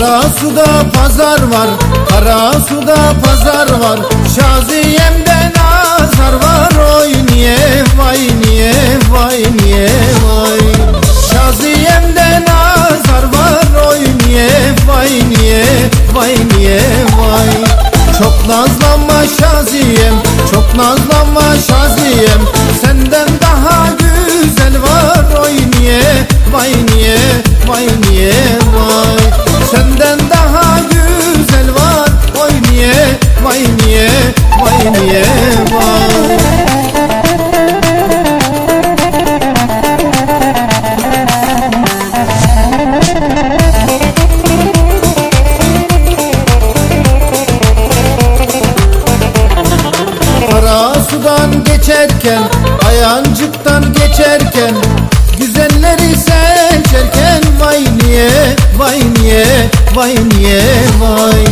Karasu'da pazar var Karasu'da pazar var. Şaziyem'den azar var Oy niye vay niye vay niye vay. Şaziyem'den azar var Oy niye vay niye vay niye vay. Çok nazlanma Şaziyem Çok nazlanma Şaziyem. Senden daha güzel var Oy niye vay niye Sudan geçerken Ayancıktan geçerken Güzelleri seçerken Vay niye vay niye vay niye vay.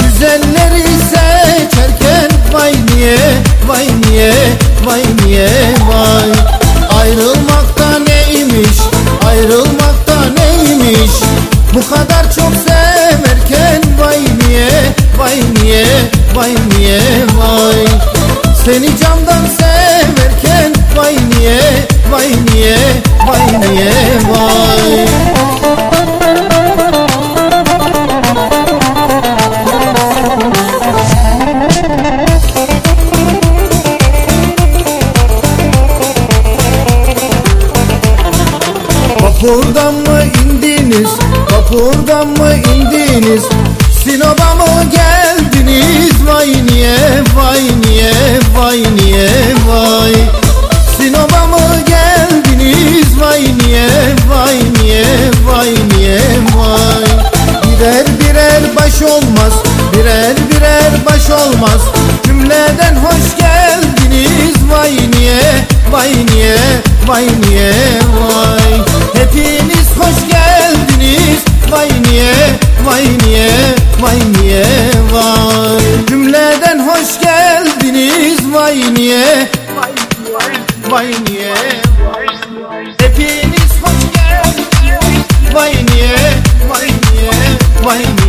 Güzelleri seçerken Vay niye vay niye vay niye vay. Ayrılmakta neymiş ayrılmakta neymiş? Bu kadar çok severken Vay niye vay niye vay niye vay. Seni vay niye vay niye vay Vapurdan mı indiniz? Vapurdan mı indiniz? hoş olmaz. Cümleden hoş geldiniz. Vay niye, vay niye, vay niye, vay. Hepiniz hoş geldiniz. Vay niye, vay niye, vay niye, vay. Cümleden hoş geldiniz. Vay niye, vay niye, vay niye, Hepiniz hoş geldiniz. Vay niye, vay niye, vay niye.